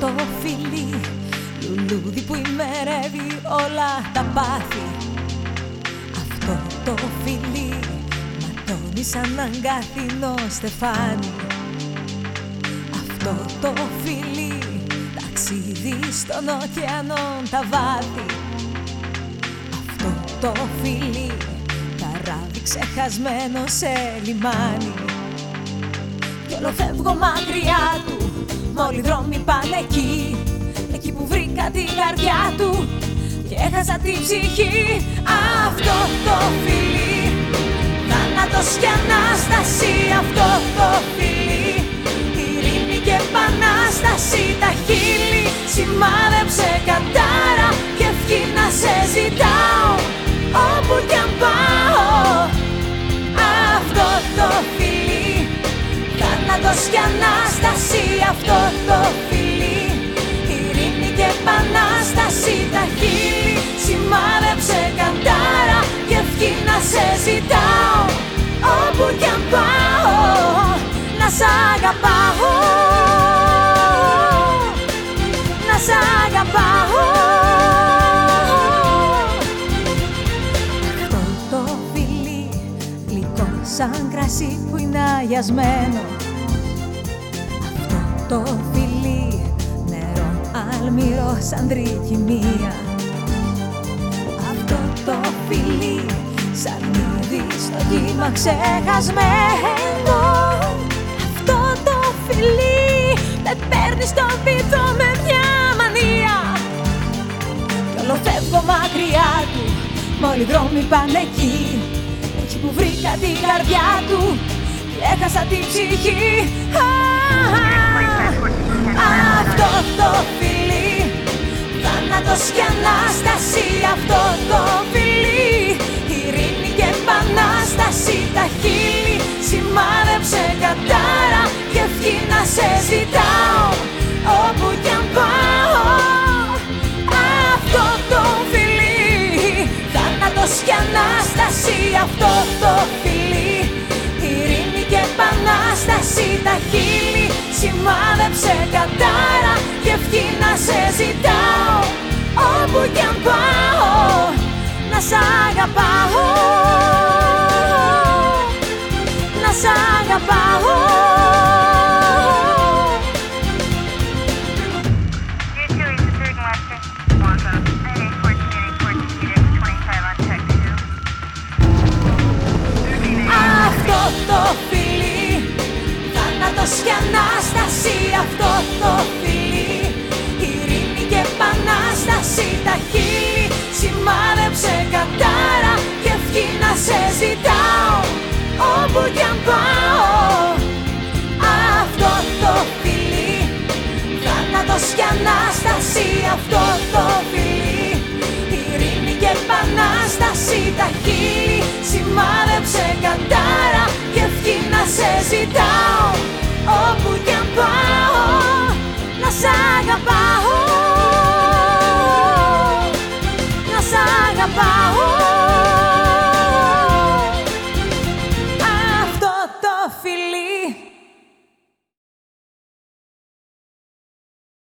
το φιλί. Λουλούδι που ημερεύει όλα τα πάθη. Αυτό το φιλί Ματώνει σαν αγκάθινο στεφάνι. Αυτό το φιλί Ταξίδι στον ωκεανό τα βάθη. Αυτό το φιλί Καράβι ξεχασμένο σε λιμάνι. Κι όλο φεύγω μακριά του Μόλι δρόμοι πάνε εκεί. Εκεί που βρήκα την καρδιά του Και έχασα την ψυχή. Αυτό το φιλί Θάνατος και Ανάσταση. Αυτό το φιλί Ειρήνη και Επανάσταση. Τα χείλη σημάδεψε κατάρα σαν κρασί που είναι αγιασμένο. Αυτό το φιλί νερό αλμυρό σαν τρικυμία Αυτό το φιλί σαν είδη στο κύμα ξεχασμένο. Αυτό το φιλί με παίρνεις στο βυθό με μια μανία. Κι όλο φεύγω μακριά του Μόλι δρόμοι πάνε εκεί Εκεί που βρήκα την καρδιά του. Και έχασα την ψυχή Θάνατος και Ανάσταση Αυτό το φιλί. Ειρήνη και Επανάσταση Τα χείλη Επανάσταση Τα χείλη σημάδεψε κατάρα Και ευχή να σε ζητάω. Όπου κι αν πάω Αυτό το φιλί Θάνατος και Ανάσταση Αυτό το φιλί. Ειρήνη και Επανάσταση Τα χείλη σημάδεψε κατάρα Και ευχή να σε ζητάω